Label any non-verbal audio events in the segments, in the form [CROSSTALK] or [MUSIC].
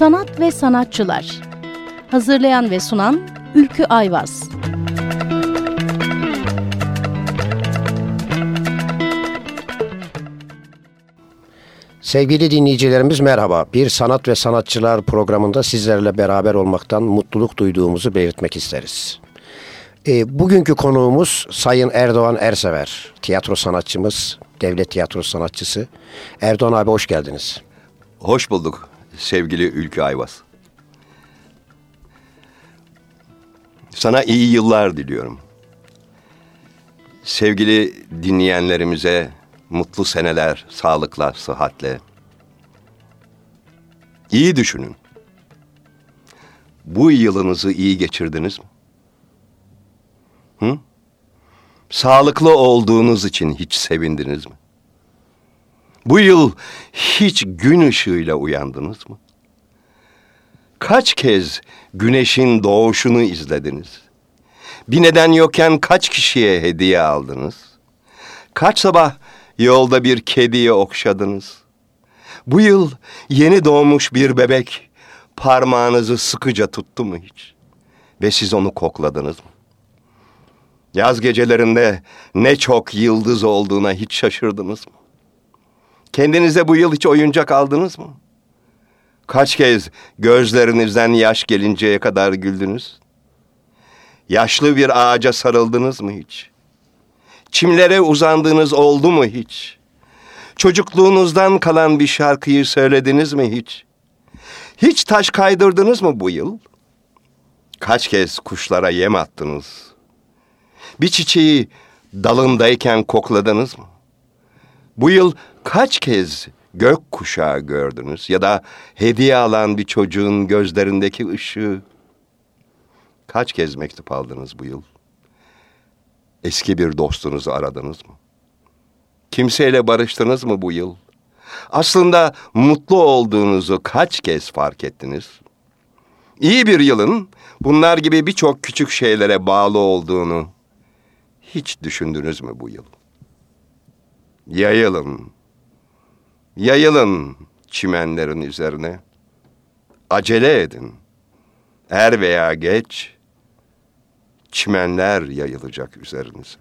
Sanat ve Sanatçılar Hazırlayan ve sunan Ülkü Ayvaz Sevgili dinleyicilerimiz merhaba. Bir Sanat ve Sanatçılar programında sizlerle beraber olmaktan mutluluk duyduğumuzu belirtmek isteriz. E, bugünkü konuğumuz Sayın Erdoğan Ersever, tiyatro sanatçımız, devlet tiyatro sanatçısı. Erdoğan abi hoş geldiniz. Hoş bulduk sevgili Ülkü Ayvaz. Sana iyi yıllar diliyorum. Sevgili dinleyenlerimize mutlu seneler, sağlıkla, sıhhatle. İyi düşünün. Bu yılınızı iyi geçirdiniz mi? Hı? Sağlıklı olduğunuz için hiç sevindiniz mi? Bu yıl hiç gün ışığıyla uyandınız mı? Kaç kez güneşin doğuşunu izlediniz? Bir neden yokken kaç kişiye hediye aldınız? Kaç sabah yolda bir kediye okşadınız? Bu yıl yeni doğmuş bir bebek parmağınızı sıkıca tuttu mu hiç? Ve siz onu kokladınız mı? Yaz gecelerinde ne çok yıldız olduğuna hiç şaşırdınız mı? Kendinize bu yıl hiç oyuncak aldınız mı? Kaç kez gözlerinizden yaş gelinceye kadar güldünüz? Yaşlı bir ağaca sarıldınız mı hiç? Çimlere uzandığınız oldu mu hiç? Çocukluğunuzdan kalan bir şarkıyı söylediniz mi hiç? Hiç taş kaydırdınız mı bu yıl? Kaç kez kuşlara yem attınız? Bir çiçeği dalındayken kokladınız mı? Bu yıl kaç kez gök kuşağı gördünüz ya da hediye alan bir çocuğun gözlerindeki ışığı? Kaç kez mektup aldınız bu yıl? Eski bir dostunuzu aradınız mı? Kimseyle barıştınız mı bu yıl? Aslında mutlu olduğunuzu kaç kez fark ettiniz? İyi bir yılın bunlar gibi birçok küçük şeylere bağlı olduğunu hiç düşündünüz mü bu yıl? Yayılın, yayılın çimenlerin üzerine. Acele edin. Er veya geç, çimenler yayılacak üzerinize.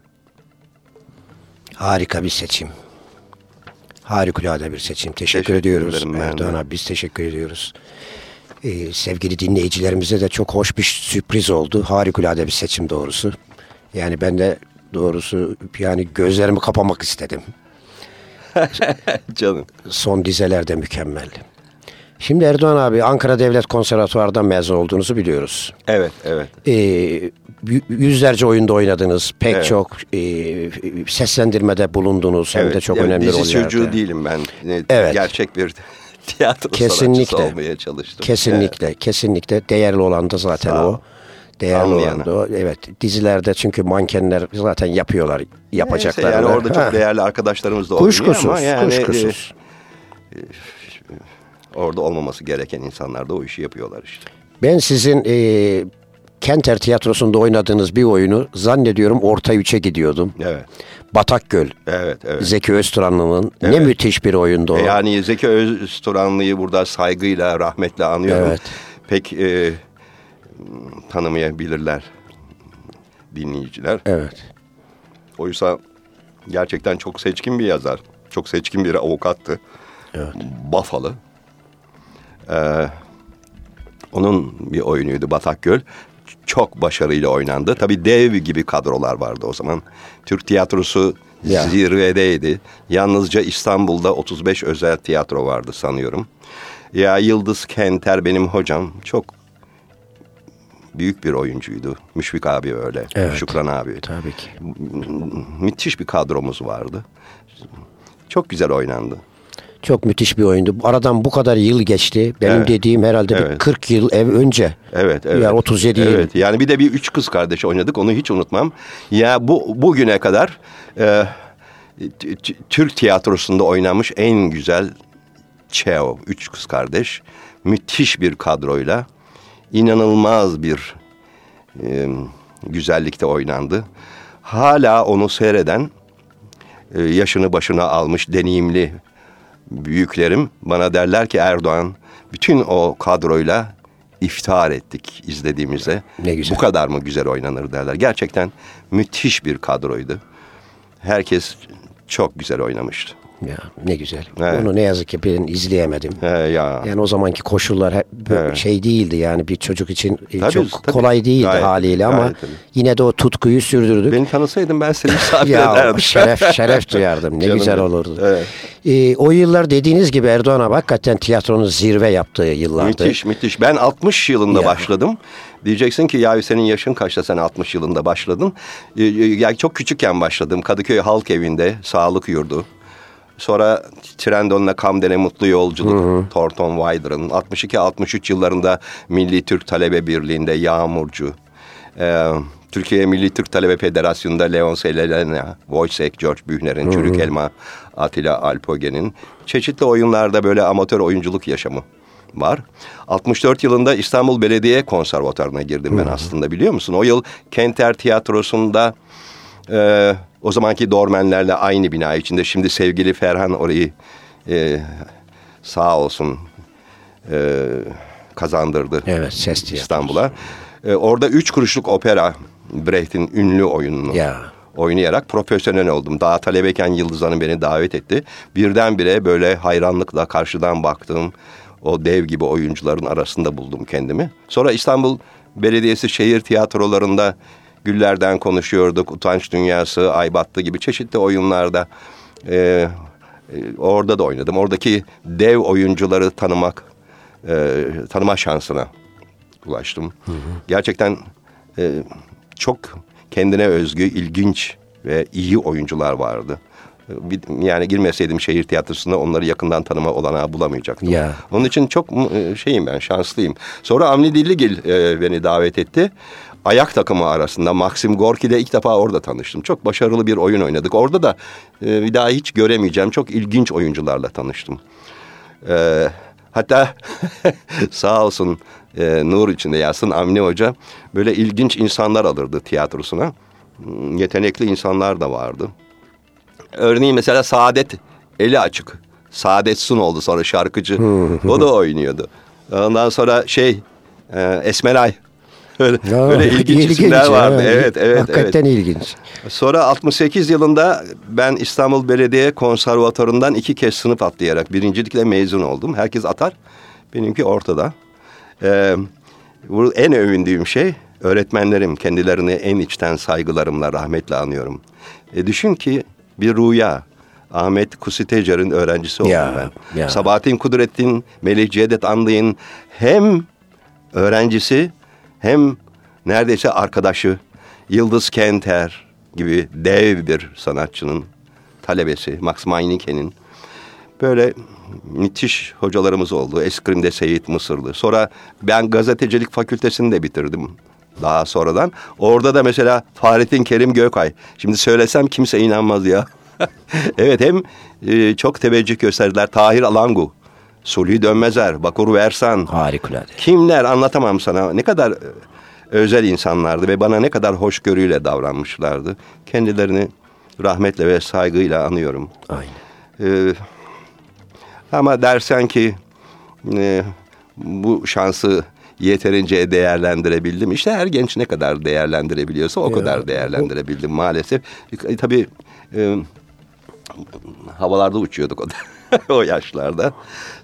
Harika bir seçim. Harikulade bir seçim. Teşekkür, teşekkür ediyoruz Erdoğan abi. Biz teşekkür ediyoruz. Ee, sevgili dinleyicilerimize de çok hoş bir sürpriz oldu. Harikulade bir seçim doğrusu. Yani ben de doğrusu yani gözlerimi kapamak istedim. [LAUGHS] Canım. Son dizeler de mükemmel. Şimdi Erdoğan abi Ankara Devlet Konservatuvar'dan mezun olduğunuzu biliyoruz. Evet, evet. Ee, yüzlerce oyunda oynadınız. Pek evet. çok e, seslendirmede bulundunuz. Evet, hem de çok evet, önemli rollerde. Dizi çocuğu değilim ben. Evet. Gerçek bir [LAUGHS] tiyatro kesinlikle, sanatçısı olmaya çalıştım. Kesinlikle, evet. kesinlikle. Değerli olan da zaten o. Değerli olan da o. Evet. Dizilerde çünkü mankenler zaten yapıyorlar. Yapacaklar. yani orada çok değerli arkadaşlarımız da oluyor kuşkusuz, ama yani... Kuşkusuz. E, e, orada olmaması gereken insanlar da o işi yapıyorlar işte. Ben sizin e, Kenter Tiyatrosu'nda oynadığınız bir oyunu zannediyorum orta üçe gidiyordum. Evet. Batak Göl. Evet, evet. Zeki Özturanlı'nın evet. ne müthiş bir oyundu o. E yani Zeki Özturanlı'yı burada saygıyla, rahmetle anıyorum. Evet. Pek e, tanımayabilirler dinleyiciler. Evet. Oysa gerçekten çok seçkin bir yazar. Çok seçkin bir avukattı. Evet. Bafalı. Ee, onun bir oyunuydu Batak Göl. Çok başarıyla oynandı. Tabii dev gibi kadrolar vardı o zaman. Türk tiyatrosu ya. zirvedeydi. Yalnızca İstanbul'da 35 özel tiyatro vardı sanıyorum. Ya Yıldız Kenter benim hocam. Çok büyük bir oyuncuydu. Müşfik abi öyle. Evet. Şükran abi. Tabii ki. Müthiş bir kadromuz vardı. Çok güzel oynandı. Çok müthiş bir oyundu. Aradan bu kadar yıl geçti. Benim evet. dediğim herhalde evet. bir 40 yıl ev önce. Evet, evet. Yani 37 yıl. Evet. Yani bir de bir üç kız kardeş oynadık. Onu hiç unutmam. Ya bu bugüne kadar e, Türk tiyatrosunda oynanmış en güzel Çeo, üç kız kardeş. Müthiş bir kadroyla inanılmaz bir e, güzellikte oynandı. Hala onu seyreden e, yaşını başına almış deneyimli büyüklerim bana derler ki Erdoğan bütün o kadroyla iftihar ettik izlediğimizde. Ne güzel. Bu kadar mı güzel oynanır derler. Gerçekten müthiş bir kadroydu. Herkes çok güzel oynamıştı. Ya ne güzel. Evet. Onu ne yazık ki ben izleyemedim. He ya. Yani o zamanki koşullar hep Evet. şey değildi yani bir çocuk için e, Tabii, çok tabii. kolay değildi Gayet, haliyle ama gayet tabii. yine de o tutkuyu sürdürdük. Beni tanısaydın ben seni [LAUGHS] misafir ya ederdim. şeref şeref duyardım. Ne Canım güzel olurdu. Evet. Ee, o yıllar dediğiniz gibi Erdoğan abi hakikaten tiyatronun zirve yaptığı yıllardı. Müthiş müthiş. Ben 60 yılında Ya. başladım. Diyeceksin ki ya senin yaşın kaçta sen 60 yılında başladın. Ee, Yani çok küçükken başladım. Kadıköy Halk Evi'nde sağlık yurdu. Sonra Trendon'la Kamden'e Mutlu Yolculuk, Thornton Wilder'ın 62-63 yıllarında Milli Türk Talebe Birliği'nde Yağmurcu, ee, Türkiye Milli Türk Talebe Federasyonu'nda Leon Selena, Wojciech, George Bühner'in, Çürük Elma, Atilla Alpogen'in çeşitli oyunlarda böyle amatör oyunculuk yaşamı var. 64 yılında İstanbul Belediye Konservatuarı'na girdim ben aslında biliyor musun? O yıl Kenter Tiyatrosu'nda e, o zamanki dormenlerle aynı bina içinde şimdi sevgili Ferhan orayı e, sağ olsun e, kazandırdı. Evet, ses. İstanbul'a. E, orada üç kuruşluk opera Brecht'in ünlü oyununu Ya. oynayarak profesyonel oldum. Daha talebeyken Yıldız Hanım beni davet etti. Birdenbire böyle hayranlıkla karşıdan baktığım o dev gibi oyuncuların arasında buldum kendimi. Sonra İstanbul Belediyesi şehir tiyatrolarında Güllerden konuşuyorduk. Utanç Dünyası, Ay Battı gibi çeşitli oyunlarda e, e, orada da oynadım. Oradaki dev oyuncuları tanımak, e, tanıma şansına ulaştım. Gerçekten e, çok kendine özgü, ilginç ve iyi oyuncular vardı. E, yani girmeseydim şehir tiyatrosuna onları yakından tanıma olanağı bulamayacaktım. Ya. Onun için çok e, şeyim ben, şanslıyım. Sonra Avni Dilligil e, beni davet etti. Ayak takımı arasında Maxim Gorki ile ilk defa orada tanıştım. Çok başarılı bir oyun oynadık. Orada da e, bir daha hiç göremeyeceğim çok ilginç oyuncularla tanıştım. Ee, hatta [LAUGHS] sağ olsun e, nur içinde yatsın Avni Hoca böyle ilginç insanlar alırdı tiyatrosuna. Hmm, Yetenekli insanlar da vardı. Örneğin mesela Saadet eli açık. Saadet Sun oldu sonra şarkıcı. o da oynuyordu. Ondan sonra şey e, Esmeray. [LAUGHS] Öyle, Ya, öyle ilginç, isimler ya. vardı. Evet, evet, evet. Hakikaten ilginç. Sonra 68 yılında ben İstanbul Belediye Konservatuarı'ndan iki kez sınıf atlayarak birincilikle mezun oldum. Herkes atar. Benimki ortada. Ee, bu en övündüğüm şey öğretmenlerim. Kendilerini en içten saygılarımla rahmetle anıyorum. E, düşün ki bir rüya. Ahmet Kusitecer'in öğrencisi oldum Ya, ben. ya. Sabahattin Kudrettin, Melih Cevdet Anlay'ın hem öğrencisi hem neredeyse arkadaşı Yıldız Kenter gibi dev bir sanatçının talebesi Max Meinicke'nin böyle müthiş hocalarımız oldu. Eskrim'de Seyit Mısırlı. Sonra ben gazetecilik fakültesini de bitirdim daha sonradan. Orada da mesela Fahrettin Kerim Gökay. Şimdi söylesem kimse inanmaz ya. [LAUGHS] evet hem e, çok teveccüh gösterdiler. Tahir Alangu, Sulhi Dönmezer, Bakur Versan. Harikulade. Kimler anlatamam sana. Ne kadar e, özel insanlardı ve bana ne kadar hoşgörüyle davranmışlardı. Kendilerini rahmetle ve saygıyla anıyorum. Aynen. Ee, ama dersen ki e, bu şansı yeterince değerlendirebildim. İşte her genç ne kadar değerlendirebiliyorsa o Ya, kadar değerlendirebildim maalesef. E, tabii e, havalarda uçuyorduk o, [LAUGHS] o yaşlarda.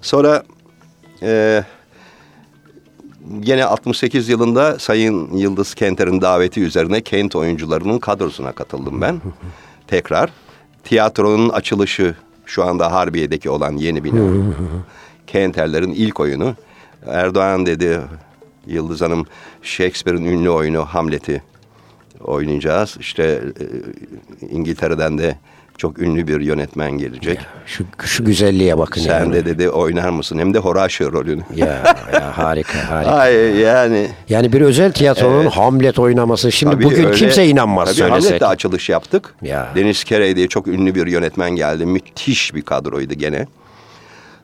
Sonra e, Gene 68 yılında Sayın Yıldız Kenter'in daveti üzerine Kent oyuncularının kadrosuna katıldım ben. [LAUGHS] Tekrar. Tiyatronun açılışı şu anda Harbiye'deki olan yeni bina. [LAUGHS] Kenterlerin ilk oyunu. Erdoğan dedi Yıldız Hanım Shakespeare'in ünlü oyunu Hamlet'i oynayacağız. İşte e, İngiltere'den de çok ünlü bir yönetmen gelecek. Şu, şu güzelliğe bakın Sen yani. de dedi oynar mısın? Hem de Horatio rolünü. Ya, ya harika harika. Ay yani Yani bir özel tiyatronun Hamlet oynaması. Şimdi Tabii bugün öyle- kimse inanmaz tabii söylesek. Hamlet'te açılış yaptık. Ya. Deniz Kerey diye çok ünlü bir yönetmen geldi. Müthiş bir kadroydu gene.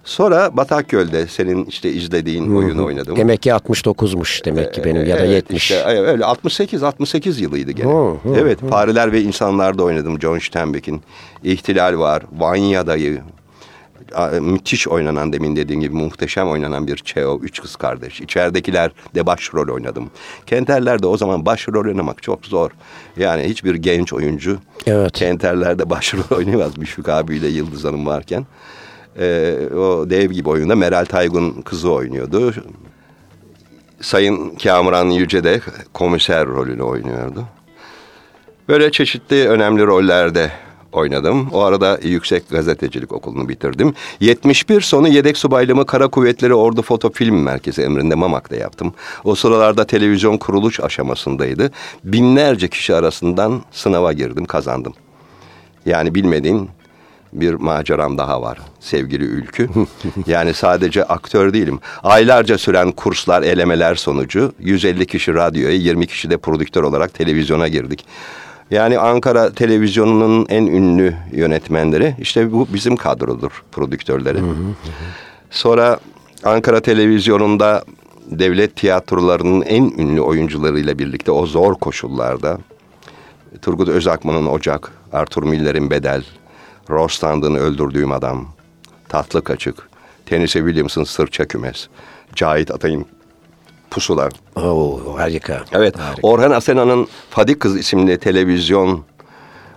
Sonra Batakyöl'de senin işte izlediğin oyunu oynadım. Demek ki 69'muş demek ki benim ya da Evet, 70. işte, öyle 68 68 yılıydı gene. Hı, hı, evet, Fareler ve İnsanlar'da oynadım John Steinbeck'in. İhtilal var, Vanya Dayı, müthiş oynanan demin dediğin gibi muhteşem oynanan bir Çeo, üç kız kardeş. İçeridekiler de başrol oynadım. Kenterler'de o zaman başrol oynamak çok zor. Yani hiçbir genç oyuncu Evet. Kenterler'de başrol [LAUGHS] oynayamaz Müşfik abiyle Yıldız Hanım varken. Ee, o dev gibi oyunda Meral Taygun kızı oynuyordu. Sayın Kamuran Yüce de komiser rolünü oynuyordu. Böyle çeşitli önemli rollerde oynadım. O arada Yüksek Gazetecilik Okulu'nu bitirdim. 71 sonu yedek subaylığımı Kara Kuvvetleri Ordu Foto Film Merkezi emrinde Mamak'ta yaptım. O sıralarda televizyon kuruluş aşamasındaydı. Binlerce kişi arasından sınava girdim, kazandım. Yani bilmediğin bir maceram daha var sevgili Ülkü. [LAUGHS] yani sadece aktör değilim. Aylarca süren kurslar, elemeler sonucu 150 kişi radyoya, 20 kişi de prodüktör olarak televizyona girdik. Yani Ankara televizyonunun en ünlü yönetmenleri işte bu bizim kadrodur prodüktörleri. Sonra Ankara televizyonunda devlet tiyatrolarının en ünlü oyuncularıyla birlikte o zor koşullarda Turgut Özakman'ın Ocak, Arthur Miller'in Bedel, Rostand'ın Öldürdüğüm Adam, Tatlı Kaçık, Tennessee Williams'ın Sırça Kümes, Cahit Atay'ın Pusula. Oo, harika. Evet, Harika. Orhan Asena'nın Fadik Kız isimli televizyon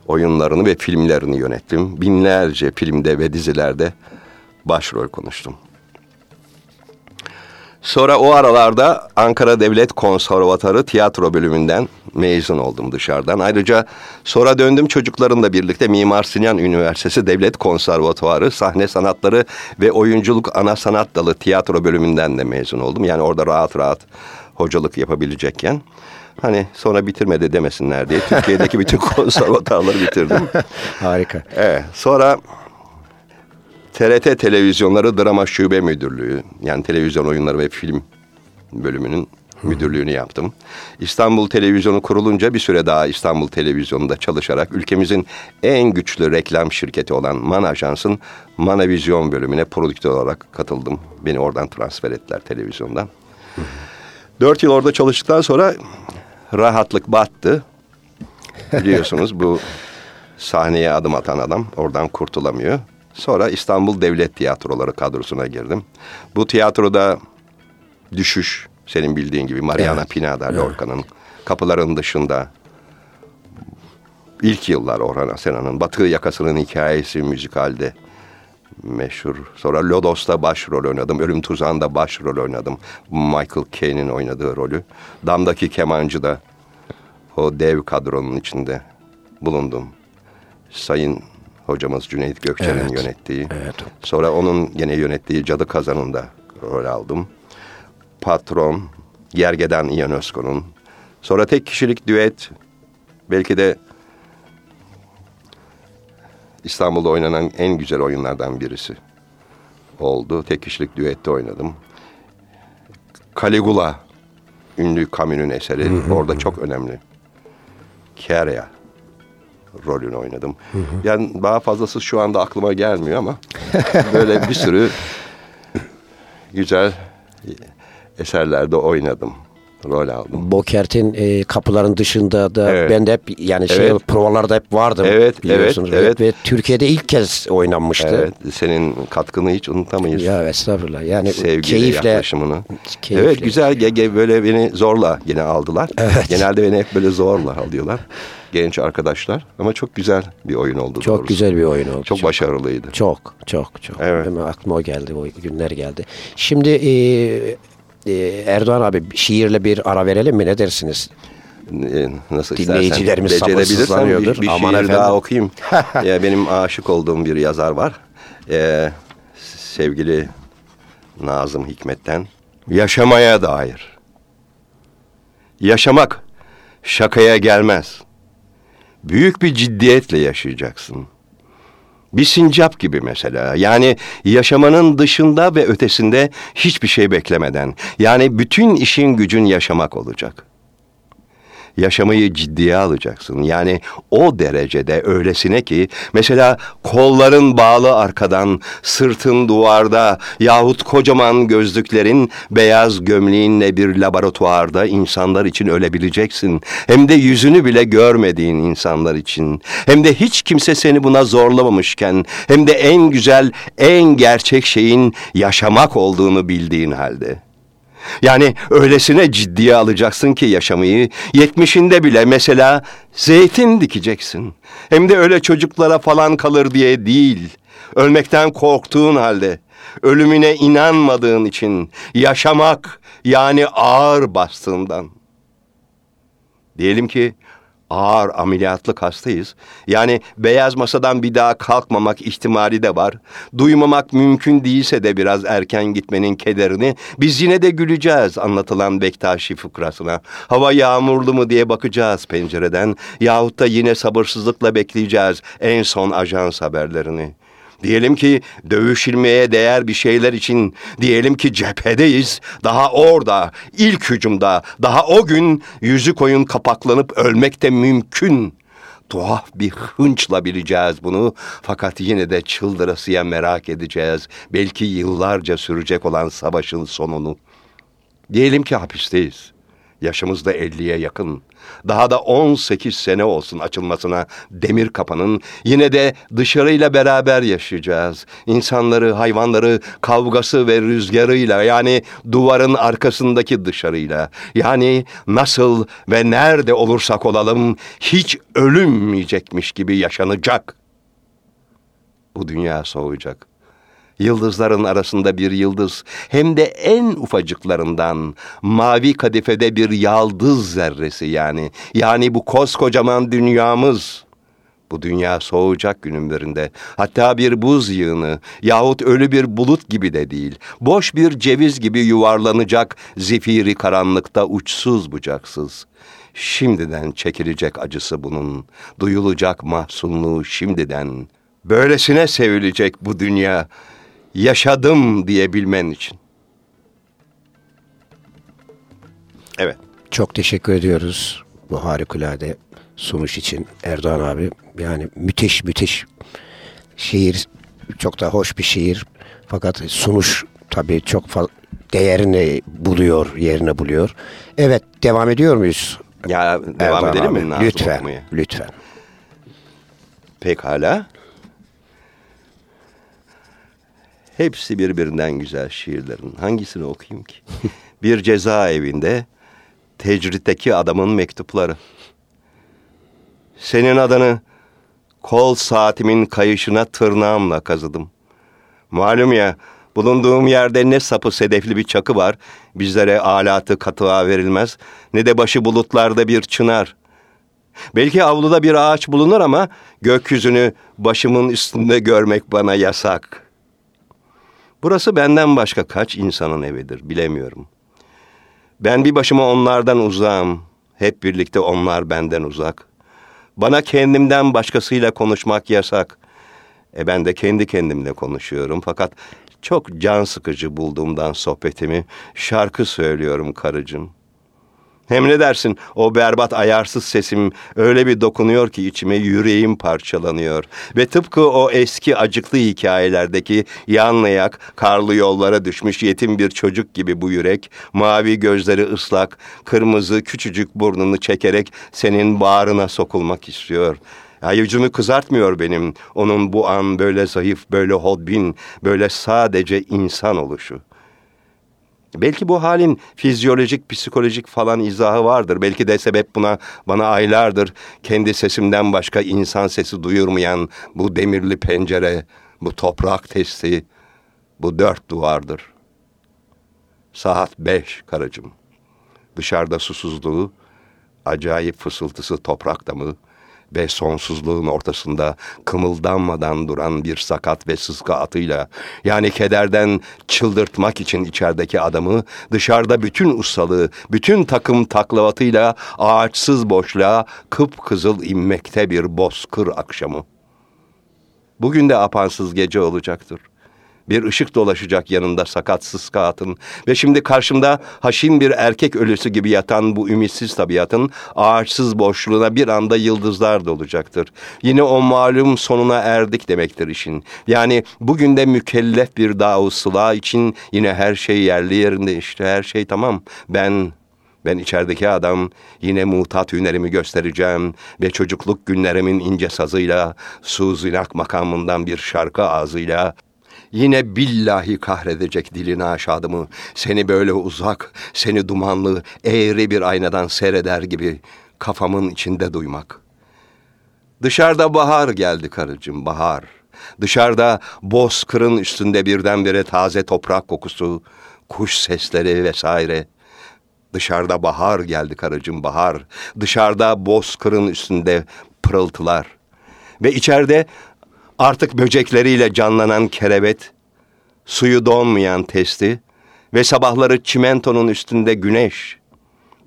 oyunlarını ve filmlerini yönettim. Binlerce filmde ve dizilerde başrol konuştum. Sonra o aralarda Ankara Devlet Konservatuarı tiyatro bölümünden mezun oldum dışarıdan. Ayrıca sonra döndüm çocuklarımla birlikte Mimar Sinan Üniversitesi Devlet Konservatuarı sahne sanatları ve oyunculuk ana sanat dalı tiyatro bölümünden de mezun oldum. Yani orada rahat rahat hocalık yapabilecekken. Hani sonra bitirmedi demesinler diye Türkiye'deki bütün [LAUGHS] konservatuarları bitirdim. Harika. Evet, sonra TRT Televizyonları Drama Şube Müdürlüğü yani televizyon oyunları ve film bölümünün müdürlüğünü yaptım. İstanbul Televizyonu kurulunca bir süre daha İstanbul Televizyonu'nda çalışarak ülkemizin en güçlü reklam şirketi olan Man Ajans'ın Manavizyon bölümüne prodüktör olarak katıldım. Beni oradan transfer ettiler televizyondan. Dört yıl orada çalıştıktan sonra rahatlık battı. Biliyorsunuz bu [LAUGHS] sahneye adım atan adam oradan kurtulamıyor. Sonra İstanbul Devlet Tiyatroları kadrosuna girdim. Bu tiyatroda düşüş senin bildiğin gibi Mariana Evet. Pinada Lorca'nın kapıların dışında ilk yıllar Orhan Asena'nın Batı Yakası'nın hikayesi müzikalde meşhur. Sonra Lodos'ta başrol oynadım. Ölüm Tuzağı'nda başrol oynadım. Michael Caine'in oynadığı rolü. Damdaki Kemancı'da o dev kadronun içinde bulundum. Sayın hocamız Cüneyt Gökçen'in Evet. yönettiği. Evet. Sonra onun gene yönettiği Cadı Kazanı'nda rol aldım. Patron, Gergedan İyan Özko'nun. Sonra tek kişilik düet, belki de İstanbul'da oynanan en güzel oyunlardan birisi oldu. Tek kişilik düette oynadım. Caligula, ünlü Camus'un eseri. Orada çok önemli. Keria rolünü oynadım. Yani daha fazlası şu anda aklıma gelmiyor ama [LAUGHS] böyle bir sürü güzel eserlerde oynadım. Rol aldım. Bokert'in e, kapıların dışında da Evet. ben de hep yani şey Evet. provalarda hep vardım. Evet, biliyorsunuz. evet, evet. Ve Türkiye'de ilk kez oynanmıştı. Evet, senin katkını hiç unutamayız. Ya estağfurullah. Yani Sevgiyle keyifle yaklaşımını. keyifle. Evet güzel ge- ge- böyle beni zorla yine aldılar. Evet. Genelde beni hep böyle zorla alıyorlar. Genç arkadaşlar. Ama çok güzel bir oyun oldu Çok doğrusu. güzel bir oyun oldu. Çok, başarılıydı. Çok çok çok. Evet. Hemen aklıma o geldi. O günler geldi. Şimdi e, Erdoğan abi şiirle bir ara verelim mi? Ne dersiniz? Ee, Nasıl Dinleyicilerimiz sabırsızlanıyordur. Bir, bir Aman şiir efendim. daha okuyayım. ya [LAUGHS] benim aşık olduğum bir yazar var. Ee, sevgili Nazım Hikmet'ten. Yaşamaya dair. Yaşamak şakaya gelmez. Büyük bir ciddiyetle yaşayacaksın. Bir sincap gibi mesela. Yani yaşamanın dışında ve ötesinde hiçbir şey beklemeden. Yani bütün işin gücün yaşamak olacak. Yaşamayı ciddiye alacaksın. Yani o derecede öylesine ki mesela kolların bağlı arkadan, sırtın duvarda yahut kocaman gözlüklerin beyaz gömleğinle bir laboratuvarda insanlar için ölebileceksin. Hem de yüzünü bile görmediğin insanlar için. Hem de hiç kimse seni buna zorlamamışken hem de en güzel, en gerçek şeyin yaşamak olduğunu bildiğin halde. Yani öylesine ciddiye alacaksın ki yaşamayı, yetmişinde bile mesela zeytin dikeceksin. Hem de öyle çocuklara falan kalır diye değil, ölmekten korktuğun halde, ölümüne inanmadığın için, yaşamak yani ağır bastığından. Diyelim ki ağır ameliyatlık hastayız. Yani beyaz masadan bir daha kalkmamak ihtimali de var. Duymamak mümkün değilse de biraz erken gitmenin kederini biz yine de güleceğiz anlatılan Bektaşi fıkrasına. Hava yağmurlu mu diye bakacağız pencereden yahut da yine sabırsızlıkla bekleyeceğiz en son ajans haberlerini. Diyelim ki dövüşülmeye değer bir şeyler için, diyelim ki cephedeyiz, daha orada, ilk hücumda, daha o gün yüzü koyun kapaklanıp ölmek de mümkün. Tuhaf bir hınçla bileceğiz bunu fakat yine de çıldırasıya merak edeceğiz. Belki yıllarca sürecek olan savaşın sonunu. Diyelim ki hapisteyiz. Yaşımız da 50'ye yakın. Daha da 18 sene olsun açılmasına demir kapanın. Yine de dışarıyla beraber yaşayacağız. İnsanları, hayvanları, kavgası ve rüzgarıyla yani duvarın arkasındaki dışarıyla. Yani nasıl ve nerede olursak olalım hiç ölünmeyecekmiş gibi yaşanacak. Bu dünya soğuyacak yıldızların arasında bir yıldız hem de en ufacıklarından mavi kadifede bir yaldız zerresi yani. Yani bu koskocaman dünyamız. Bu dünya soğuyacak günümlerinde. Hatta bir buz yığını yahut ölü bir bulut gibi de değil. Boş bir ceviz gibi yuvarlanacak zifiri karanlıkta uçsuz bucaksız. Şimdiden çekilecek acısı bunun. Duyulacak mahzunluğu şimdiden. Böylesine sevilecek bu dünya yaşadım diyebilmen için. Evet. Çok teşekkür ediyoruz bu harikulade sunuş için Erdoğan abi. Yani müthiş müthiş şiir çok da hoş bir şiir. Fakat sunuş tabii çok değerini buluyor, yerini buluyor. Evet, devam ediyor muyuz? Ya devam Erdoğan edelim abi. mi? Lütfen, okumaya? lütfen. Pekala. Hepsi birbirinden güzel şiirlerin. Hangisini okuyayım ki? [LAUGHS] bir cezaevinde tecritteki adamın mektupları. Senin adını kol saatimin kayışına tırnağımla kazıdım. Malum ya bulunduğum yerde ne sapı sedefli bir çakı var. Bizlere alatı katığa verilmez. Ne de başı bulutlarda bir çınar. Belki avluda bir ağaç bulunur ama gökyüzünü başımın üstünde görmek bana yasak.'' Burası benden başka kaç insanın evidir bilemiyorum. Ben bir başıma onlardan uzağım. Hep birlikte onlar benden uzak. Bana kendimden başkasıyla konuşmak yasak. E ben de kendi kendimle konuşuyorum fakat çok can sıkıcı bulduğumdan sohbetimi şarkı söylüyorum karıcığım. Hem ne dersin o berbat ayarsız sesim öyle bir dokunuyor ki içime yüreğim parçalanıyor. Ve tıpkı o eski acıklı hikayelerdeki yanlayak, karlı yollara düşmüş yetim bir çocuk gibi bu yürek, mavi gözleri ıslak, kırmızı küçücük burnunu çekerek senin bağrına sokulmak istiyor.'' Ya kızartmıyor benim onun bu an böyle zayıf, böyle hodbin, böyle sadece insan oluşu. Belki bu halin fizyolojik, psikolojik falan izahı vardır. Belki de sebep buna bana aylardır kendi sesimden başka insan sesi duyurmayan bu demirli pencere, bu toprak testi, bu dört duvardır. Saat beş karıcığım. Dışarıda susuzluğu, acayip fısıltısı toprakta mı, ve sonsuzluğun ortasında kımıldanmadan duran bir sakat ve sıska atıyla yani kederden çıldırtmak için içerideki adamı dışarıda bütün ustalığı, bütün takım taklavatıyla ağaçsız boşluğa kıpkızıl inmekte bir bozkır akşamı. Bugün de apansız gece olacaktır. Bir ışık dolaşacak yanında sakatsız kağıtın ve şimdi karşımda haşin bir erkek ölüsü gibi yatan bu ümitsiz tabiatın ağaçsız boşluğuna bir anda yıldızlar dolacaktır. Yine o malum sonuna erdik demektir işin. Yani bugün de mükellef bir dağı sıla için yine her şey yerli yerinde işte her şey tamam. Ben ben içerideki adam yine mutat hünerimi göstereceğim ve çocukluk günlerimin ince sazıyla, Suzinak makamından bir şarkı ağzıyla Yine billahi kahredecek dilini aşağıdımı. Seni böyle uzak, seni dumanlı, eğri bir aynadan seyreder gibi kafamın içinde duymak. Dışarıda bahar geldi karıcığım, bahar. Dışarıda bozkırın üstünde birdenbire taze toprak kokusu, kuş sesleri vesaire. Dışarıda bahar geldi karıcığım, bahar. Dışarıda bozkırın üstünde pırıltılar. Ve içeride Artık böcekleriyle canlanan kerevet, suyu donmayan testi ve sabahları çimentonun üstünde güneş.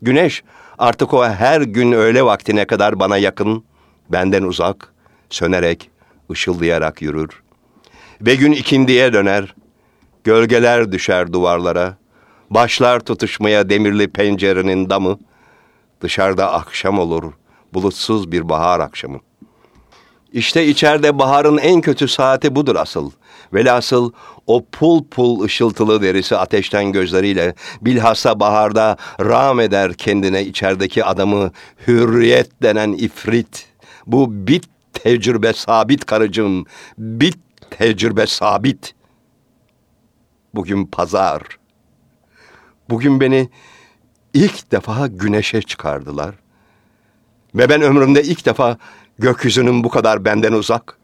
Güneş artık o her gün öğle vaktine kadar bana yakın, benden uzak, sönerek, ışıldayarak yürür. Ve gün ikindiye döner, gölgeler düşer duvarlara, başlar tutuşmaya demirli pencerenin damı, dışarıda akşam olur, bulutsuz bir bahar akşamı. İşte içeride baharın en kötü saati budur asıl. Velasıl o pul pul ışıltılı derisi ateşten gözleriyle bilhassa baharda ram eder kendine içerideki adamı hürriyet denen ifrit. Bu bit tecrübe sabit karıcığım, bit tecrübe sabit. Bugün pazar. Bugün beni ilk defa güneşe çıkardılar. Ve ben ömrümde ilk defa Gökyüzünün bu kadar benden uzak,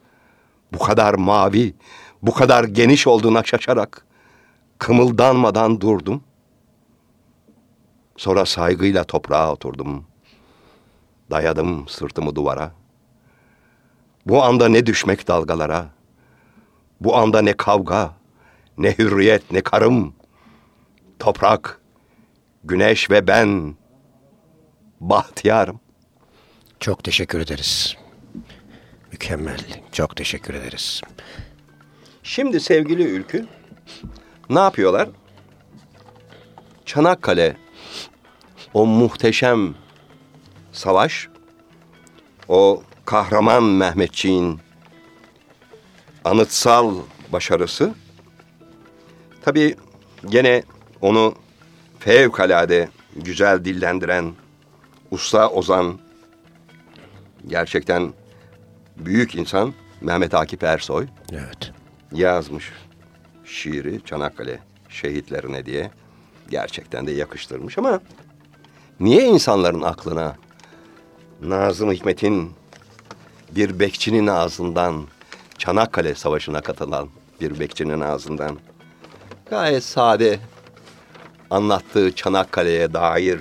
bu kadar mavi, bu kadar geniş olduğuna şaşarak kımıldanmadan durdum. Sonra saygıyla toprağa oturdum. Dayadım sırtımı duvara. Bu anda ne düşmek dalgalara, bu anda ne kavga, ne hürriyet, ne karım, toprak, güneş ve ben, bahtiyarım. Çok teşekkür ederiz. Mükemmel. Çok teşekkür ederiz. Şimdi sevgili Ülkü ne yapıyorlar? Çanakkale o muhteşem savaş o kahraman Mehmetçiğin anıtsal başarısı tabi gene onu fevkalade güzel dillendiren usta Ozan gerçekten büyük insan Mehmet Akif Ersoy evet. yazmış şiiri Çanakkale şehitlerine diye gerçekten de yakıştırmış ama niye insanların aklına Nazım Hikmet'in bir bekçinin ağzından Çanakkale Savaşı'na katılan bir bekçinin ağzından gayet sade anlattığı Çanakkale'ye dair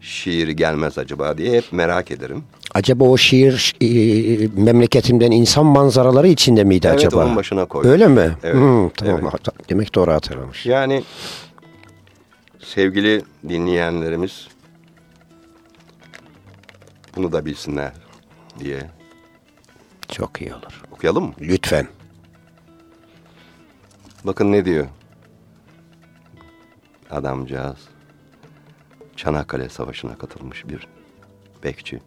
şiir gelmez acaba diye hep merak ederim. Acaba o şiir e, memleketimden insan manzaraları içinde miydi evet, acaba? Evet onun başına koydu. Öyle mi? Evet. Hmm, tamam. Evet. Demek doğru hatırlamış. Yani sevgili dinleyenlerimiz bunu da bilsinler diye. Çok iyi olur. Okuyalım mı? Lütfen. Bakın ne diyor. Adamcağız Çanakkale Savaşı'na katılmış bir bekçi.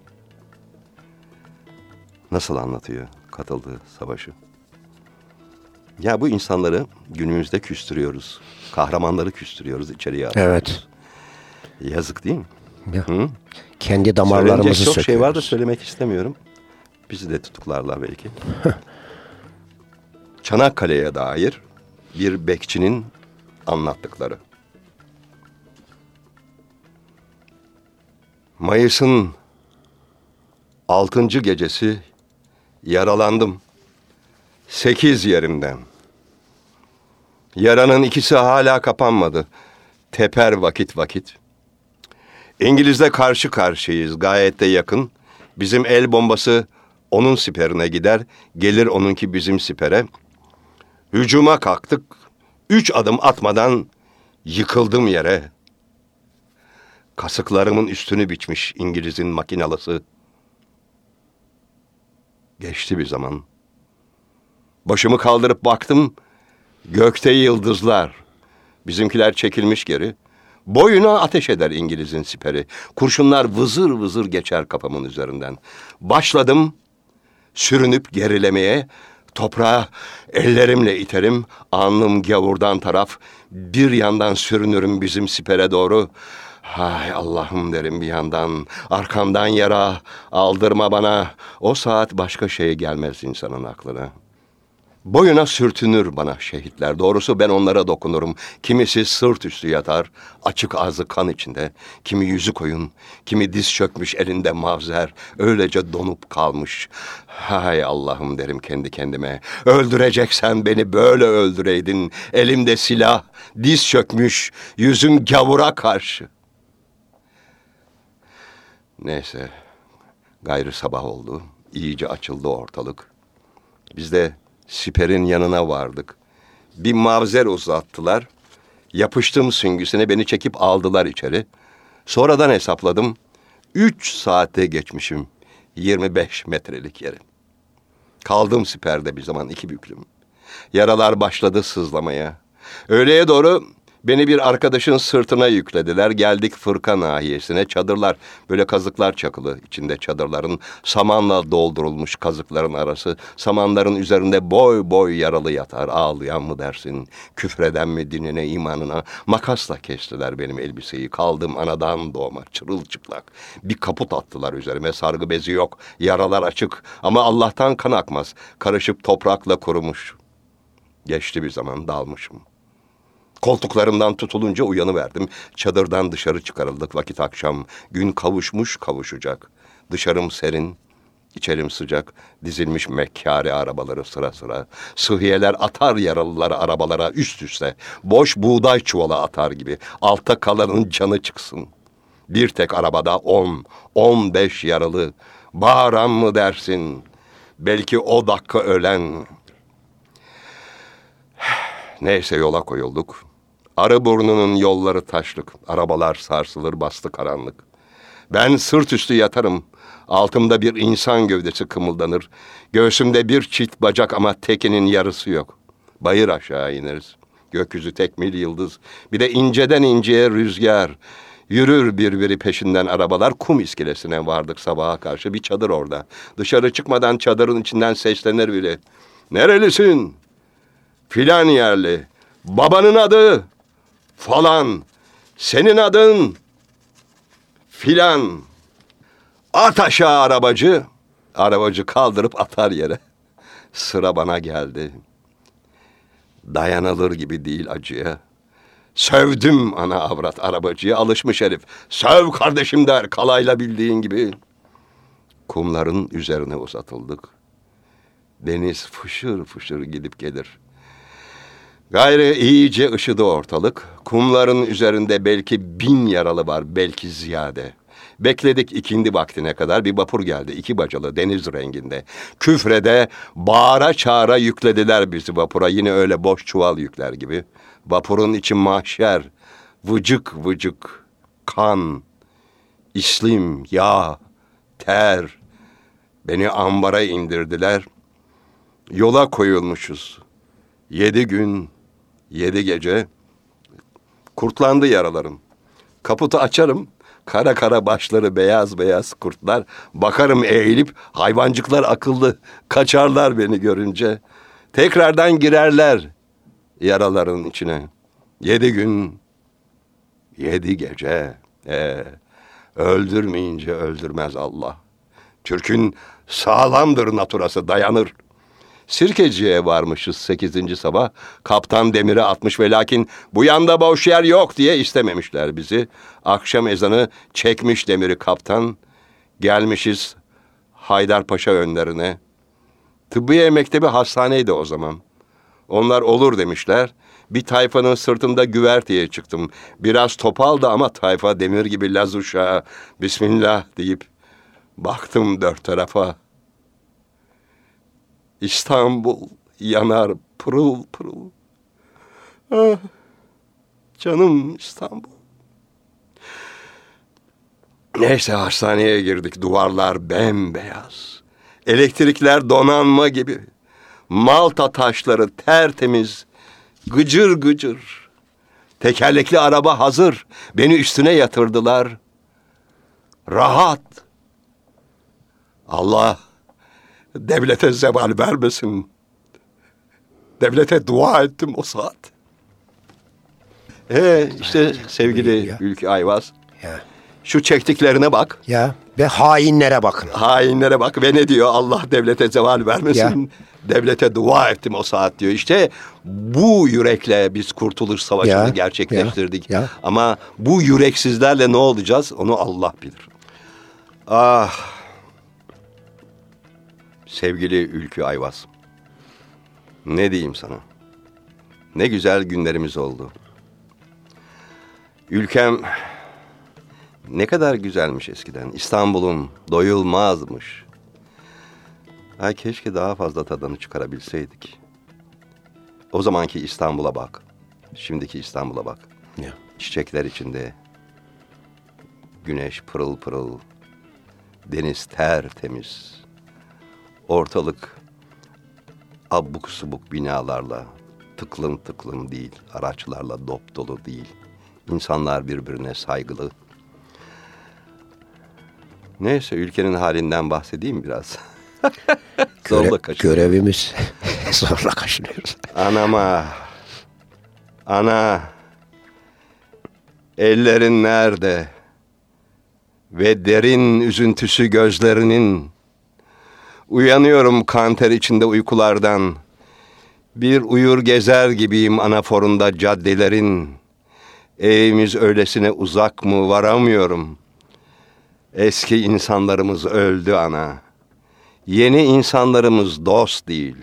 Nasıl anlatıyor katıldığı savaşı? Ya bu insanları günümüzde küstürüyoruz. Kahramanları küstürüyoruz içeriye atıyoruz. Evet. Yazık değil mi? Ya. Hı? Kendi damarlarımızı Söylenecek çok söküyoruz. şey var da söylemek istemiyorum. Bizi de tutuklarlar belki. [LAUGHS] Çanakkale'ye dair bir bekçinin anlattıkları. Mayıs'ın altıncı gecesi yaralandım. Sekiz yerimden. Yaranın ikisi hala kapanmadı. Teper vakit vakit. İngiliz'de karşı karşıyayız gayet de yakın. Bizim el bombası onun siperine gider, gelir onunki bizim sipere. Hücuma kalktık, üç adım atmadan yıkıldım yere. Kasıklarımın üstünü biçmiş İngiliz'in makinalısı. Geçti bir zaman. Başımı kaldırıp baktım, Gökte yıldızlar. Bizimkiler çekilmiş geri. Boyuna ateş eder İngiliz'in siperi. Kurşunlar vızır vızır geçer kafamın üzerinden. Başladım sürünüp gerilemeye. Toprağa ellerimle iterim. Alnım gavurdan taraf. Bir yandan sürünürüm bizim sipere doğru. Hay Allah'ım derim bir yandan. Arkamdan yara. Aldırma bana. O saat başka şey gelmez insanın aklına.'' Boyuna sürtünür bana şehitler. Doğrusu ben onlara dokunurum. Kimisi sırt üstü yatar, açık ağzı kan içinde. Kimi yüzü koyun, kimi diz çökmüş elinde mavzer. Öylece donup kalmış. Hay Allah'ım derim kendi kendime. Öldüreceksen beni böyle öldüreydin. Elimde silah, diz çökmüş, yüzüm gavura karşı. Neyse, gayrı sabah oldu. İyice açıldı ortalık. Biz de siperin yanına vardık. Bir mavzer uzattılar. Yapıştım süngüsüne beni çekip aldılar içeri. Sonradan hesapladım. Üç saate geçmişim. 25 metrelik yeri. Kaldım siperde bir zaman iki büklüm. Yaralar başladı sızlamaya. Öğleye doğru Beni bir arkadaşın sırtına yüklediler. Geldik Fırka nahiyesine. Çadırlar böyle kazıklar çakılı. içinde çadırların samanla doldurulmuş kazıkların arası. Samanların üzerinde boy boy yaralı yatar. Ağlayan mı dersin? Küfreden mi dinine imanına? Makasla kestiler benim elbiseyi. Kaldım anadan doğma çırılçıplak. Bir kaput attılar üzerime. Sargı bezi yok. Yaralar açık. Ama Allah'tan kan akmaz. Karışıp toprakla kurumuş. Geçti bir zaman dalmışım. Koltuklarımdan tutulunca uyanıverdim. Çadırdan dışarı çıkarıldık vakit akşam. Gün kavuşmuş kavuşacak. Dışarım serin, içerim sıcak. Dizilmiş mekkare arabaları sıra sıra. Sıhhiyeler atar yaralıları arabalara üst üste. Boş buğday çuvala atar gibi. Altta kalanın canı çıksın. Bir tek arabada on, on beş yaralı. Bağıran mı dersin? Belki o dakika ölen. [SIGHS] Neyse yola koyulduk. Arı burnunun yolları taşlık. Arabalar sarsılır bastı karanlık. Ben sırt üstü yatarım. Altımda bir insan gövdesi kımıldanır. Göğsümde bir çift bacak ama tekinin yarısı yok. Bayır aşağı ineriz. Gökyüzü tekmil yıldız. Bir de inceden inceye rüzgar. Yürür birbiri peşinden arabalar kum iskelesine vardık sabaha karşı. Bir çadır orada. Dışarı çıkmadan çadırın içinden seslenir bile. Nerelisin? Filan yerli. Babanın adı falan. Senin adın filan. At aşağı arabacı. Arabacı kaldırıp atar yere. Sıra bana geldi. Dayanılır gibi değil acıya. Sövdüm ana avrat arabacıya alışmış herif. Söv kardeşim der kalayla bildiğin gibi. Kumların üzerine uzatıldık. Deniz fışır fışır gidip gelir. Gayrı iyice ışıdı ortalık. Kumların üzerinde belki bin yaralı var, belki ziyade. Bekledik ikindi vaktine kadar bir vapur geldi. iki bacalı deniz renginde. Küfrede bağıra çağıra yüklediler bizi vapura. Yine öyle boş çuval yükler gibi. Vapurun içi mahşer. Vıcık vıcık. Kan. İslim, yağ, ter. Beni ambara indirdiler. Yola koyulmuşuz. Yedi gün, Yedi gece kurtlandı yaralarım. Kaputu açarım. Kara kara başları beyaz beyaz kurtlar. Bakarım eğilip hayvancıklar akıllı. Kaçarlar beni görünce. Tekrardan girerler yaraların içine. Yedi gün, yedi gece. Ee, öldürmeyince öldürmez Allah. Türk'ün sağlamdır naturası dayanır.'' Sirkeci'ye varmışız sekizinci sabah. Kaptan demiri atmış ve lakin bu yanda boş yer yok diye istememişler bizi. Akşam ezanı çekmiş demiri kaptan. Gelmişiz Haydarpaşa önlerine. Tıbbiye Mektebi hastaneydi o zaman. Onlar olur demişler. Bir tayfanın sırtında güverteye çıktım. Biraz topaldı ama tayfa demir gibi laz. Bismillah deyip baktım dört tarafa. İstanbul yanar pırıl pırıl. Ah, canım İstanbul. Neyse hastaneye girdik. Duvarlar bembeyaz. Elektrikler donanma gibi. Malta taşları tertemiz. Gıcır gıcır. Tekerlekli araba hazır. Beni üstüne yatırdılar. Rahat. Allah devlete zeval vermesin. Devlete dua ettim o saat. Ee, işte sevgili Ya. Ülke Ayvaz. Ya. Şu çektiklerine bak. Ya ve hainlere bakın. Hainlere bak ve ne diyor? Allah devlete zeval vermesin. Devlete dua ettim o saat diyor. İşte bu yürekle biz Kurtuluş Savaşı'nı Ya, gerçekleştirdik. ya, ya. Ama bu yüreksizlerle ne olacağız? Onu Allah bilir. Ah. Sevgili Ülkü Ayvaz. Ne diyeyim sana? Ne güzel günlerimiz oldu. Ülkem ne kadar güzelmiş eskiden. İstanbul'um doyulmazmış. Ay keşke daha fazla tadını çıkarabilseydik. O zamanki İstanbul'a bak. Şimdiki İstanbul'a bak. Ya. Çiçekler içinde. Güneş pırıl pırıl. Deniz tertemiz. Ortalık abuk subuk binalarla, tıklım tıklım değil, araçlarla dop dolu değil. İnsanlar birbirine saygılı. Neyse ülkenin halinden bahsedeyim biraz. [LAUGHS] Zorla kaçıyor. görevimiz [LAUGHS] zorla kaşınıyoruz. Anama. Ana. Ellerin nerede? Ve derin üzüntüsü gözlerinin. Uyanıyorum kanter içinde uykulardan. Bir uyur gezer gibiyim anaforunda caddelerin. Evimiz öylesine uzak mı varamıyorum. Eski insanlarımız öldü ana. Yeni insanlarımız dost değil.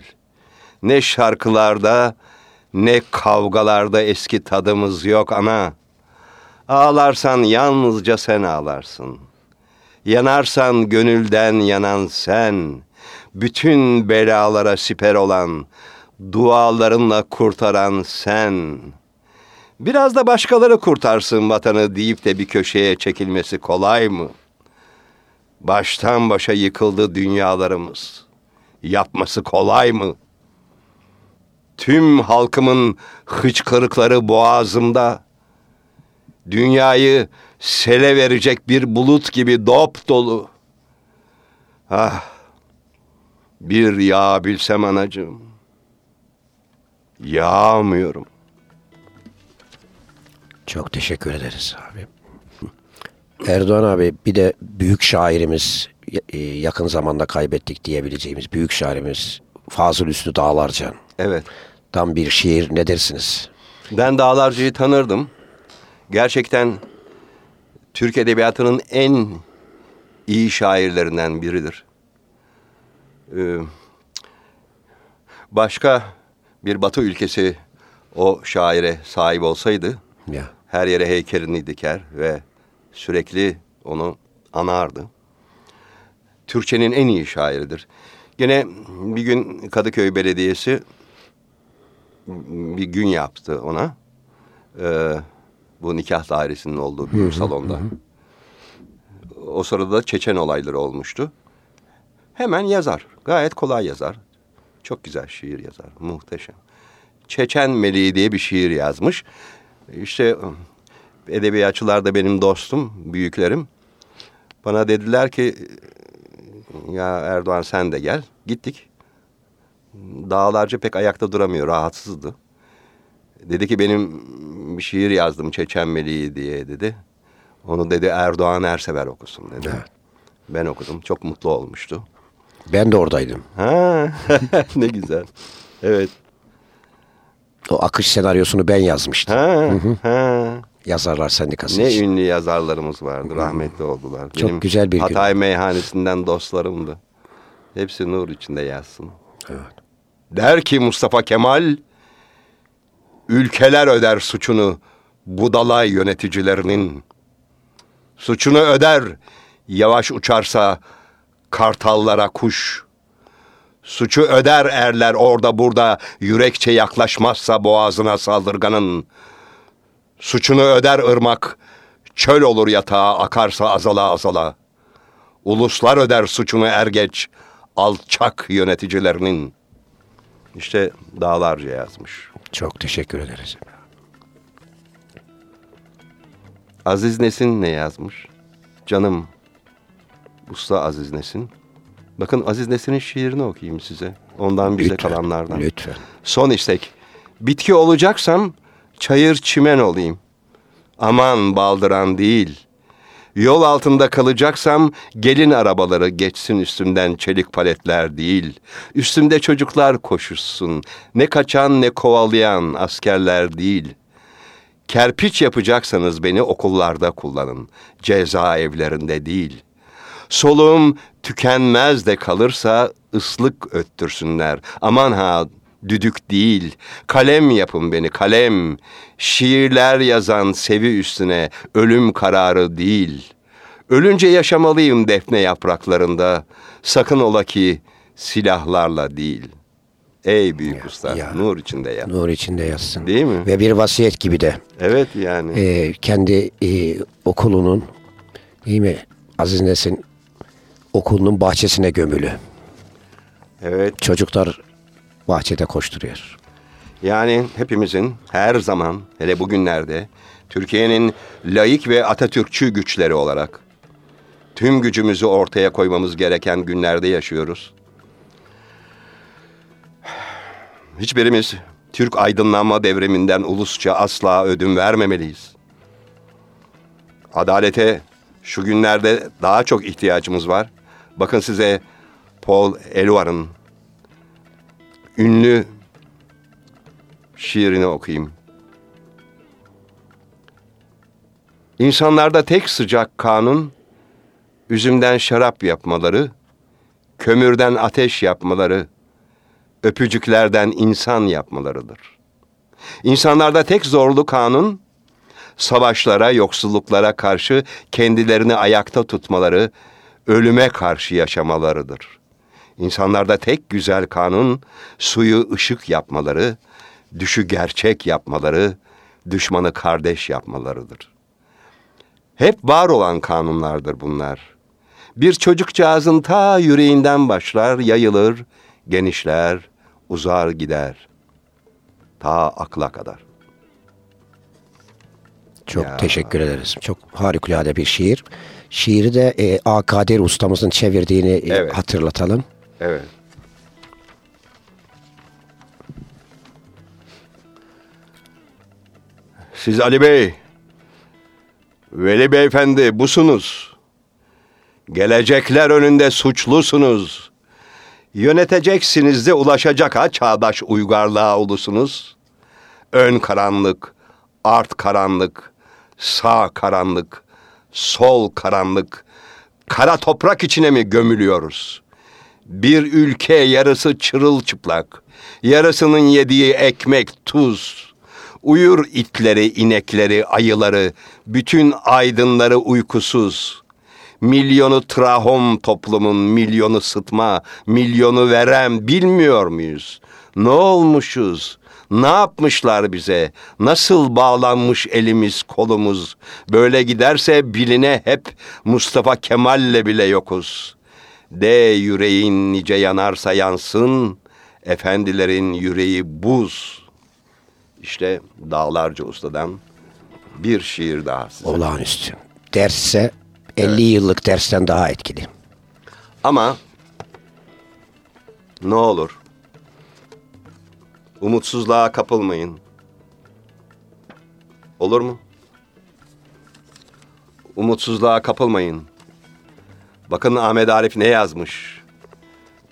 Ne şarkılarda ne kavgalarda eski tadımız yok ana. Ağlarsan yalnızca sen ağlarsın. Yanarsan gönülden yanan sen. Bütün belalara siper olan, dualarınla kurtaran sen. Biraz da başkaları kurtarsın vatanı deyip de bir köşeye çekilmesi kolay mı? Baştan başa yıkıldı dünyalarımız. Yapması kolay mı? Tüm halkımın hıçkırıkları boğazımda. Dünyayı sele verecek bir bulut gibi dop dolu. Ah, bir yağ bilsem anacığım. Yağmıyorum. Çok teşekkür ederiz abi. Erdoğan abi bir de büyük şairimiz e, yakın zamanda kaybettik diyebileceğimiz büyük şairimiz Fazıl Üstü Dağlarcan. Evet. Tam bir şiir ne dersiniz? Ben Dağlarcı'yı tanırdım. Gerçekten Türk Edebiyatı'nın en iyi şairlerinden biridir. Ee, başka bir batı ülkesi o şaire sahip olsaydı Ya. her yere heykelini diker ve sürekli onu anardı. Türkçenin en iyi şairidir. Gene bir gün Kadıköy Belediyesi bir gün yaptı ona. Ee, bu nikah dairesinin olduğu büyük salonda. O sırada da Çeçen olayları olmuştu. Hemen yazar. Gayet kolay yazar. Çok güzel şiir yazar. Muhteşem. Çeçen Meleği diye bir şiir yazmış. İşte edebiyatçılar da benim dostum, büyüklerim. Bana dediler ki ya Erdoğan sen de gel. Gittik. Dağlarca pek ayakta duramıyor, rahatsızdı. Dedi ki benim bir şiir yazdım Çeçen Meleği diye dedi. Onu dedi Erdoğan Ersever okusun dedi. Evet. Ben okudum. Çok mutlu olmuştu. Ben de oradaydım. Ha, [LAUGHS] ne güzel. Evet. O akış senaryosunu ben yazmıştım. Ha, ha. Yazarlar Sendikası Ne için. ünlü yazarlarımız vardı. Rahmetli oldular. Çok güzel bir gün. Hatay meyhanesinden dostlarımdı. Hepsi nur içinde yazsın. Evet. Der ki Mustafa Kemal, ülkeler öder suçunu budala yöneticilerinin. Suçunu öder yavaş uçarsa kartallara kuş. Suçu öder erler orada burada yürekçe yaklaşmazsa boğazına saldırganın. Suçunu öder ırmak, çöl olur yatağa akarsa azala azala. Uluslar öder suçunu er geç, alçak yöneticilerinin. İşte dağlarca yazmış. Çok teşekkür ederiz. Aziz Nesin ne yazmış? Canım Usta Aziz Nesin. Bakın Aziz Nesin'in şiirini okuyayım size. Ondan bize Lütfen, kalanlardan. Lütfen. Son istek. Bitki olacaksam çayır çimen olayım. Aman baldıran değil. Yol altında kalacaksam gelin arabaları geçsin üstümden çelik paletler değil. Üstümde çocuklar koşuşsun. Ne kaçan ne kovalayan askerler değil. Kerpiç yapacaksanız beni okullarda kullanın. Ceza evlerinde değil. Soluğum tükenmez de kalırsa ıslık öttürsünler. Aman ha düdük değil. Kalem yapın beni kalem. Şiirler yazan sevi üstüne ölüm kararı değil. Ölünce yaşamalıyım defne yapraklarında. Sakın ola ki silahlarla değil. Ey büyük Ya, usta ya. nur içinde ya. Nur içinde yazsın. Değil mi? Ve bir vasiyet gibi de Evet yani. e, kendi e, okulunun değil mi Aziz Nesin okulunun bahçesine gömülü. evet. Çocuklar bahçede koşturuyor. Yani hepimizin her zaman hele bugünlerde Türkiye'nin laik ve Atatürkçü güçleri olarak tüm gücümüzü ortaya koymamız gereken günlerde yaşıyoruz. Hiçbirimiz Türk aydınlanma devriminden ulusça asla ödün vermemeliyiz. Adalete şu günlerde daha çok ihtiyacımız var. Bakın size Paul Eluard'ın ünlü şiirini okuyayım. İnsanlarda tek sıcak kanun, üzümden şarap yapmaları, kömürden ateş yapmaları, öpücüklerden insan yapmalarıdır. İnsanlarda tek zorlu kanun, savaşlara, yoksulluklara karşı kendilerini ayakta tutmaları, ölüme karşı yaşamalarıdır. İnsanlarda tek güzel kanun, suyu ışık yapmaları, düşü gerçek yapmaları, düşmanı kardeş yapmalarıdır. Hep var olan kanunlardır bunlar. Bir çocukcağızın ta yüreğinden başlar, yayılır, genişler, uzar gider. Ta akla kadar. Çok Ya. teşekkür ederiz. Çok harikulade bir şiir. Şiiri de e, A. Kadir ustamızın çevirdiğini e, Evet. hatırlatalım. Evet. Siz Ali Bey, Veli Beyefendi busunuz. Gelecekler önünde suçlusunuz. Yöneteceksiniz de ulaşacak ha çağdaş uygarlığa ulusunuz. Ön karanlık, art karanlık, sağ karanlık, sol karanlık, kara toprak içine mi gömülüyoruz?'' Bir ülke yarısı çırılçıplak, yarısının yediği ekmek tuz. Uyur itleri, inekleri, ayıları, bütün aydınları uykusuz. Milyonu trahom toplumun, milyonu sıtma, milyonu verem bilmiyor muyuz? Ne olmuşuz? Ne yapmışlar bize? Nasıl bağlanmış elimiz, kolumuz? Böyle giderse biline hep Mustafa Kemal'le bile yokuz.'' De yüreğin nice yanarsa yansın, efendilerin yüreği buz. İşte Dağlarca Usta'dan bir şiir daha size. Olağanüstü. Dersse 50 yıllık dersten daha etkili. Ama ne olur umutsuzluğa kapılmayın. Olur mu? Umutsuzluğa kapılmayın. Bakın Ahmet Arif ne yazmış.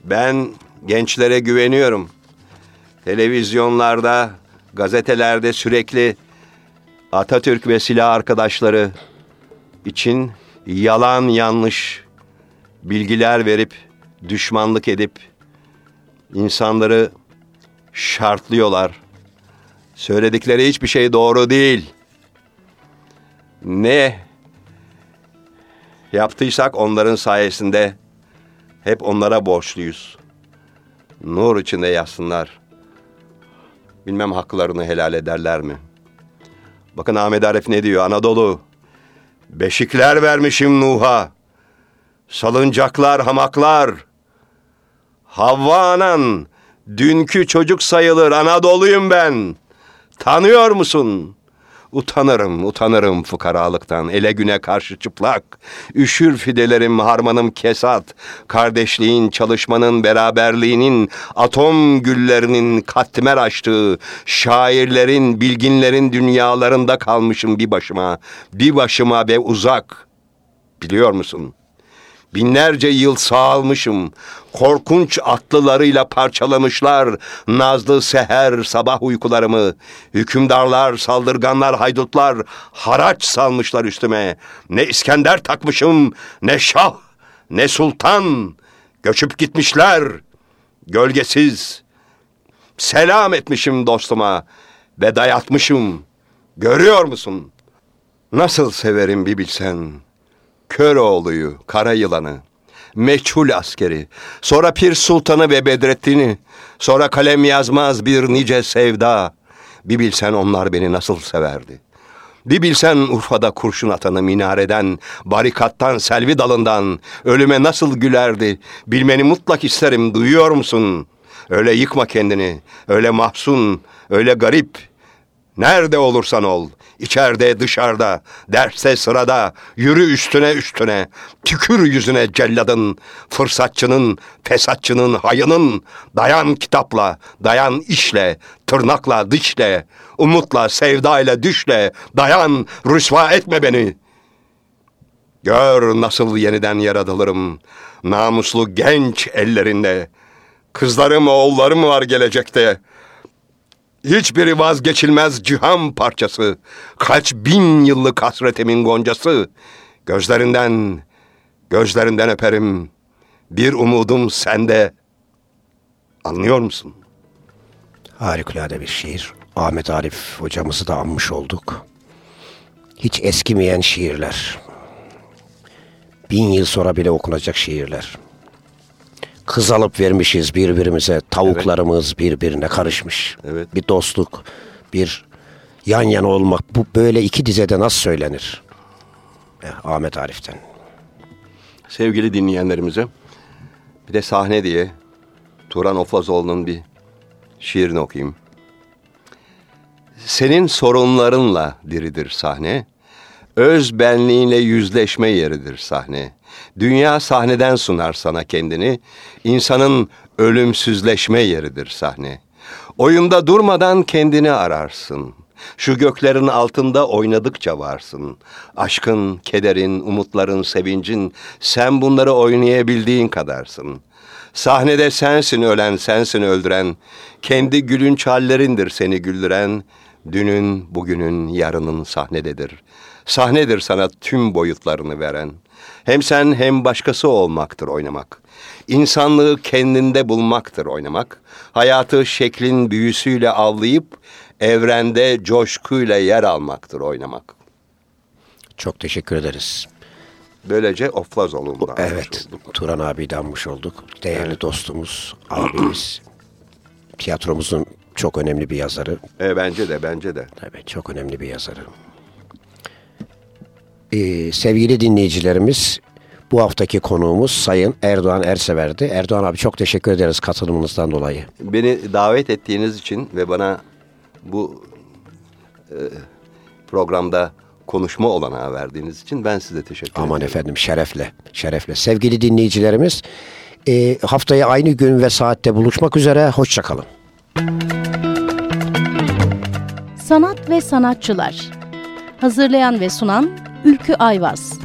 Ben gençlere güveniyorum. Televizyonlarda, gazetelerde sürekli Atatürk ve silah arkadaşları için yalan yanlış bilgiler verip düşmanlık edip insanları şartlıyorlar. Söyledikleri hiçbir şey doğru değil. Ne yaptıysak onların sayesinde hep onlara borçluyuz. Nur içinde yazsınlar. Bilmem haklarını helal ederler mi? Bakın Ahmet Arif ne diyor? Anadolu. Beşikler vermişim Nuh'a. Salıncaklar, hamaklar. Havva anan, dünkü çocuk sayılır Anadolu'yum ben. Tanıyor musun? Utanırım, utanırım fukaralıktan. Ele güne karşı çıplak. Üşür fidelerim, harmanım kesat. Kardeşliğin, çalışmanın, beraberliğinin, atom güllerinin katmer açtığı, şairlerin, bilginlerin dünyalarında kalmışım bir başıma. Bir başıma ve uzak. Biliyor musun?'' Binlerce yıl sağalmışım. Korkunç atlılarıyla parçalamışlar nazlı seher sabah uykularımı. Hükümdarlar, saldırganlar, haydutlar haraç salmışlar üstüme. Ne İskender takmışım, ne şah, ne sultan. Göçüp gitmişler. Gölgesiz. Selam etmişim dostuma ve dayatmışım. Görüyor musun? Nasıl severim bir bilsen.'' Köroğlu'yu, kara yılanı, meçhul askeri, sonra Pir Sultan'ı ve Bedrettin'i, sonra kalem yazmaz bir nice sevda. Bir bilsen onlar beni nasıl severdi. Bir bilsen Urfa'da kurşun atanı minareden, barikattan, selvi dalından, ölüme nasıl gülerdi. Bilmeni mutlak isterim, duyuyor musun? Öyle yıkma kendini, öyle mahzun, öyle garip. Nerede olursan ol, İçeride dışarıda, derse sırada, yürü üstüne üstüne, tükür yüzüne celladın, fırsatçının, fesatçının, hayının, dayan kitapla, dayan işle, tırnakla, dişle, umutla, sevdayla, düşle, dayan, rüsva etme beni. Gör nasıl yeniden yaratılırım, namuslu genç ellerinde. Kızlarım, oğullarım var gelecekte.'' Hiçbiri vazgeçilmez cihan parçası. Kaç bin yıllık hasretimin goncası. Gözlerinden, gözlerinden öperim. Bir umudum sende. Anlıyor musun? Harikulade bir şiir. Ahmet Arif hocamızı da anmış olduk. Hiç eskimeyen şiirler. Bin yıl sonra bile okunacak şiirler kız alıp vermişiz birbirimize. Tavuklarımız evet. birbirine karışmış. Evet. Bir dostluk, bir yan yana olmak. Bu böyle iki dizede nasıl söylenir? Eh, Ahmet Arif'ten. Sevgili dinleyenlerimize bir de sahne diye Turan Oflazoğlu'nun bir şiirini okuyayım. Senin sorunlarınla diridir sahne. Öz benliğinle yüzleşme yeridir sahne. Dünya sahneden sunar sana kendini. İnsanın ölümsüzleşme yeridir sahne. Oyunda durmadan kendini ararsın. Şu göklerin altında oynadıkça varsın. Aşkın, kederin, umutların, sevincin, sen bunları oynayabildiğin kadarsın. Sahnede sensin ölen, sensin öldüren, kendi gülünç hallerindir seni güldüren, dünün, bugünün, yarının sahnededir. Sahnedir sana tüm boyutlarını veren. Hem sen hem başkası olmaktır oynamak. İnsanlığı kendinde bulmaktır oynamak. Hayatı şeklin büyüsüyle avlayıp evrende coşkuyla yer almaktır oynamak. Çok teşekkür ederiz. Böylece Oflazoğlu'nda Evet, olduk. Turan abi danmış olduk. Değerli evet. dostumuz, abimiz. Tiyatromuzun çok önemli bir yazarı. E, bence de, bence de. Tabii çok önemli bir yazarı. Ee, sevgili dinleyicilerimiz bu haftaki konuğumuz Sayın Erdoğan Ersever'di. Erdoğan abi çok teşekkür ederiz katılımınızdan dolayı. Beni davet ettiğiniz için ve bana bu e, programda konuşma olanağı verdiğiniz için ben size teşekkür ederim. Aman efendim şerefle, şerefle. Sevgili dinleyicilerimiz e, haftaya aynı gün ve saatte buluşmak üzere. Hoşçakalın. Sanat ve Sanatçılar Hazırlayan ve sunan Ülkü Ayvaz.